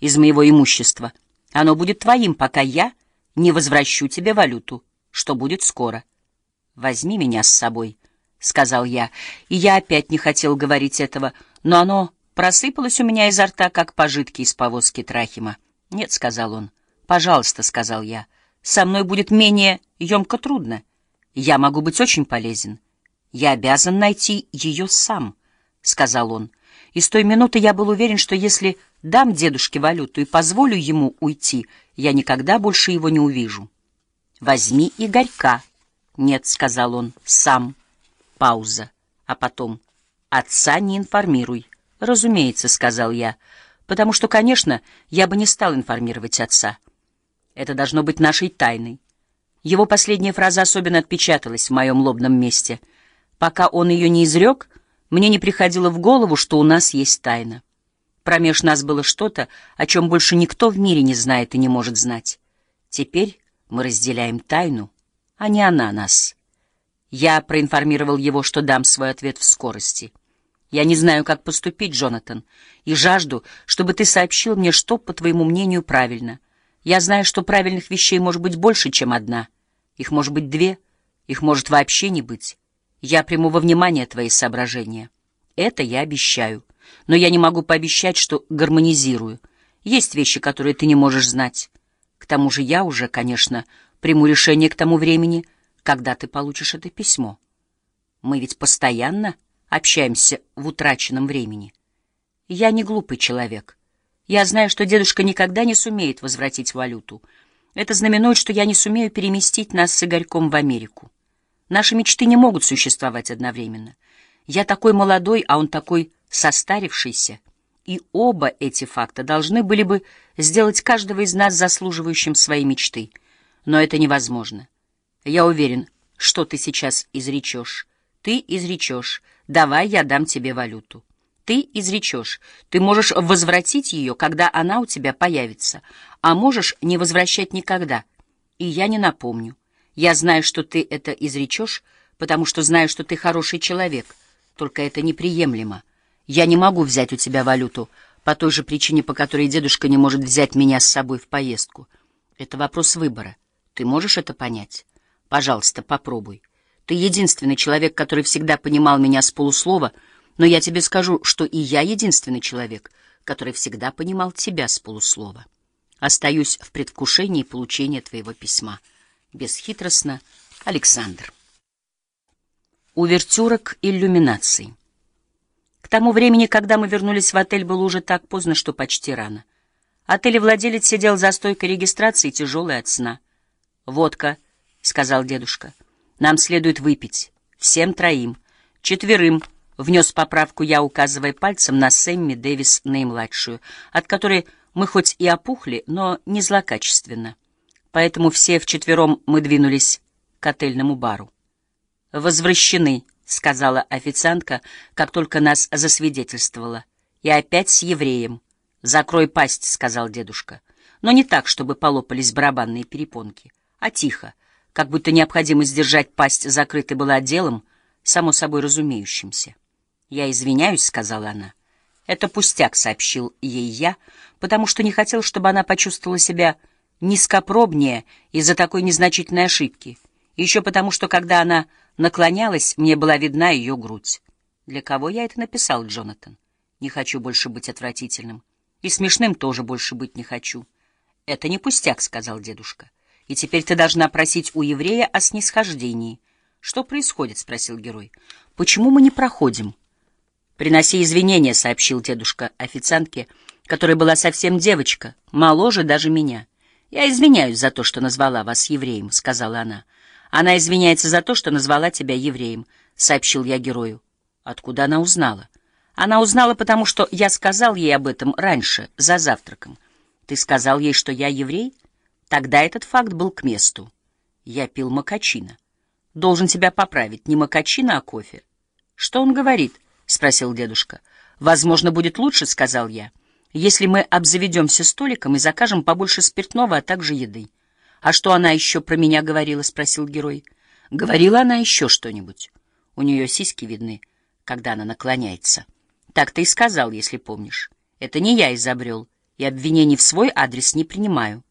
из моего имущества. Оно будет твоим, пока я не возвращу тебе валюту, что будет скоро. Возьми меня с собой, — сказал я, и я опять не хотел говорить этого, но оно просыпалось у меня изо рта, как пожитки из повозки Трахима. Нет, — сказал он. Пожалуйста, — сказал я, — со мной будет менее емко трудно. Я могу быть очень полезен. Я обязан найти ее сам, — сказал он. И с той минуты я был уверен, что если дам дедушке валюту и позволю ему уйти, я никогда больше его не увижу. «Возьми Игорька». «Нет», — сказал он, — «сам». Пауза. А потом «Отца не информируй». «Разумеется», — сказал я, потому что, конечно, я бы не стал информировать отца. Это должно быть нашей тайной. Его последняя фраза особенно отпечаталась в моем лобном месте. Пока он ее не изрек, мне не приходило в голову, что у нас есть тайна. Промеж нас было что-то, о чем больше никто в мире не знает и не может знать. Теперь мы разделяем тайну, а не она нас. Я проинформировал его, что дам свой ответ в скорости. Я не знаю, как поступить, Джонатан, и жажду, чтобы ты сообщил мне, что, по твоему мнению, правильно. Я знаю, что правильных вещей может быть больше, чем одна. Их может быть две, их может вообще не быть. Я приму во внимание твои соображения. Это я обещаю. Но я не могу пообещать, что гармонизирую. Есть вещи, которые ты не можешь знать. К тому же я уже, конечно, приму решение к тому времени, когда ты получишь это письмо. Мы ведь постоянно общаемся в утраченном времени. Я не глупый человек. Я знаю, что дедушка никогда не сумеет возвратить валюту. Это знаменует, что я не сумею переместить нас с Игорьком в Америку. Наши мечты не могут существовать одновременно. Я такой молодой, а он такой состарившийся. И оба эти факта должны были бы сделать каждого из нас заслуживающим своей мечты. Но это невозможно. Я уверен, что ты сейчас изречешь. Ты изречешь. Давай я дам тебе валюту. Ты изречешь. Ты можешь возвратить ее, когда она у тебя появится, а можешь не возвращать никогда. И я не напомню. Я знаю, что ты это изречешь, потому что знаю, что ты хороший человек. Только это неприемлемо. Я не могу взять у тебя валюту по той же причине, по которой дедушка не может взять меня с собой в поездку. Это вопрос выбора. Ты можешь это понять? Пожалуйста, попробуй. Ты единственный человек, который всегда понимал меня с полуслова, но я тебе скажу, что и я единственный человек, который всегда понимал тебя с полуслова. Остаюсь в предвкушении получения твоего письма. Бесхитростно, Александр. Увертюра к иллюминации. К тому времени, когда мы вернулись в отель, было уже так поздно, что почти рано. Отель владелец сидел за стойкой регистрации, тяжелый от сна. «Водка», — сказал дедушка, — «нам следует выпить. Всем троим. Четверым», — внес поправку я, указывая пальцем на Сэмми Дэвис наимладшую, от которой мы хоть и опухли, но не злокачественно поэтому все вчетвером мы двинулись к отельному бару. «Возвращены», — сказала официантка, как только нас засвидетельствовала. «И опять с евреем». «Закрой пасть», — сказал дедушка. Но не так, чтобы полопались барабанные перепонки, а тихо, как будто необходимость держать пасть закрытой была делом, само собой разумеющимся. «Я извиняюсь», — сказала она. «Это пустяк», — сообщил ей я, потому что не хотел, чтобы она почувствовала себя низкопробнее из-за такой незначительной ошибки. Еще потому, что когда она наклонялась, мне была видна ее грудь. Для кого я это написал, Джонатан? Не хочу больше быть отвратительным. И смешным тоже больше быть не хочу. Это не пустяк, — сказал дедушка. И теперь ты должна просить у еврея о снисхождении. Что происходит? — спросил герой. Почему мы не проходим? Приноси извинения, — сообщил дедушка официантке, которая была совсем девочка, моложе даже меня. «Я извиняюсь за то, что назвала вас евреем», — сказала она. «Она извиняется за то, что назвала тебя евреем», — сообщил я герою. Откуда она узнала? Она узнала, потому что я сказал ей об этом раньше, за завтраком. Ты сказал ей, что я еврей? Тогда этот факт был к месту. Я пил макачино. Должен тебя поправить, не макачино, а кофе. Что он говорит? — спросил дедушка. Возможно, будет лучше, — сказал я если мы обзаведемся столиком и закажем побольше спиртного, а также еды. — А что она еще про меня говорила? — спросил герой. — Говорила она еще что-нибудь. У нее сиськи видны, когда она наклоняется. Так ты и сказал, если помнишь. Это не я изобрел и обвинений в свой адрес не принимаю.